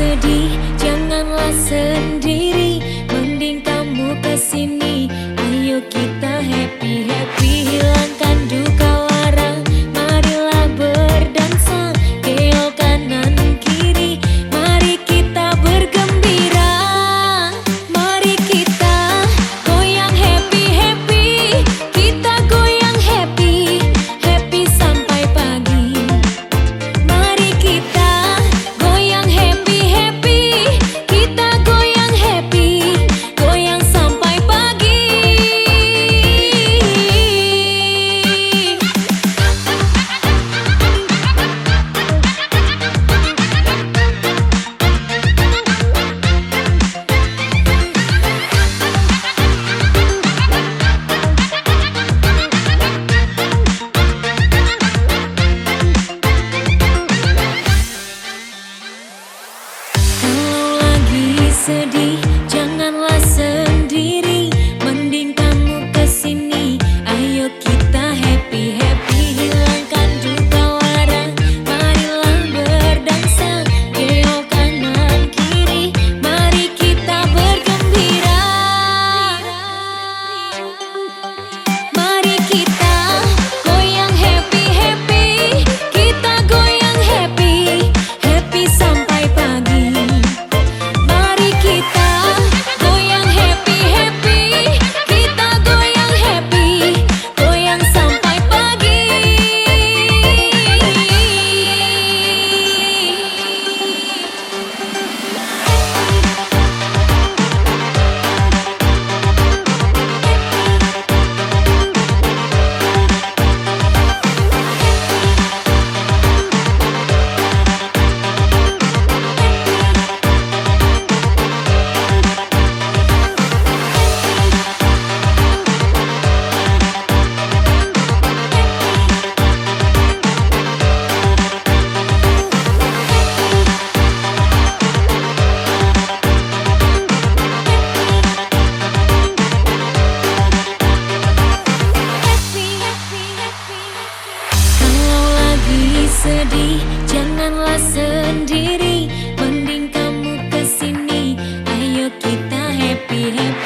sedih sedih sedih janganlah sendiri. Mending kamu ke sini. Ayo kita happy happy.